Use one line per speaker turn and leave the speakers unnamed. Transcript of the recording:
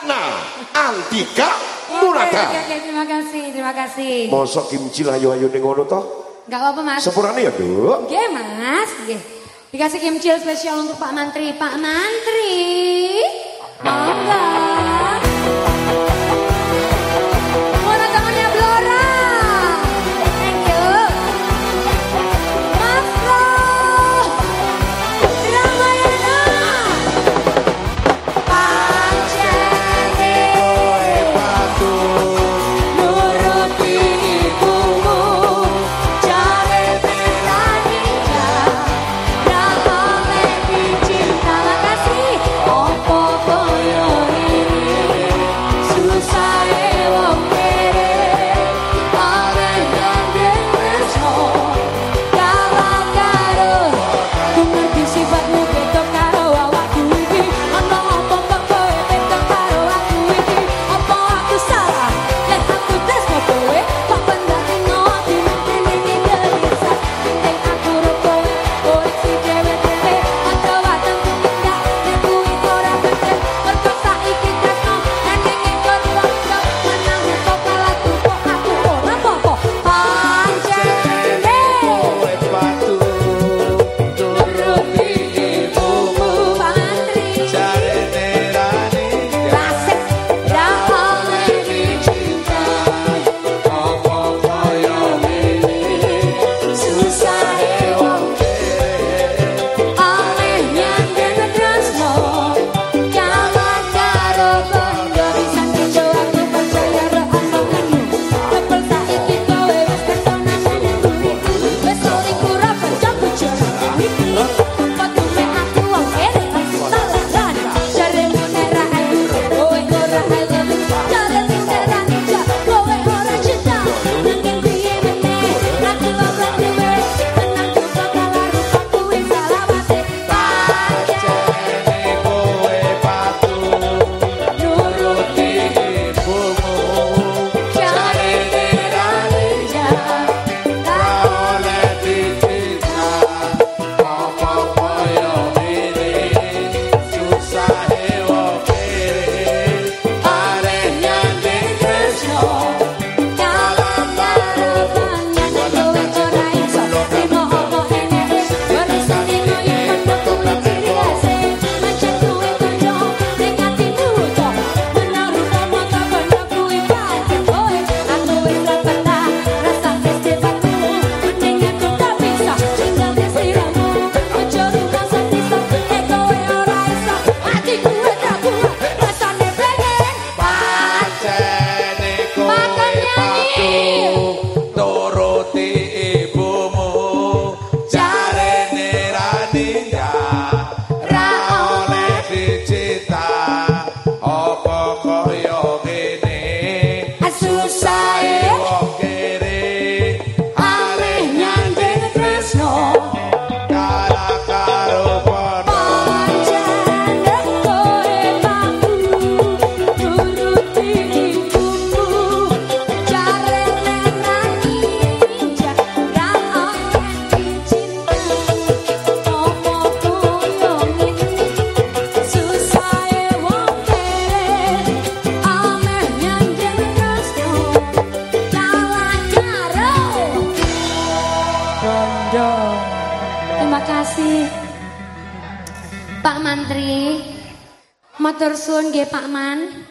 Ratna antika Munata.
Oke, oke, terima kasih, terima kasih.
Mosok kimcil ayo-ayo ning ngono to?
Enggak apa-apa, Mas.
Sepurane ya, Dok.
Nggih, Mas. Nggih. Dikasih kimcil spesial untuk Pak Mantri. Pak Mantri. Monggo. terima kasih. Pak Mantri, matur suwun Pak Man.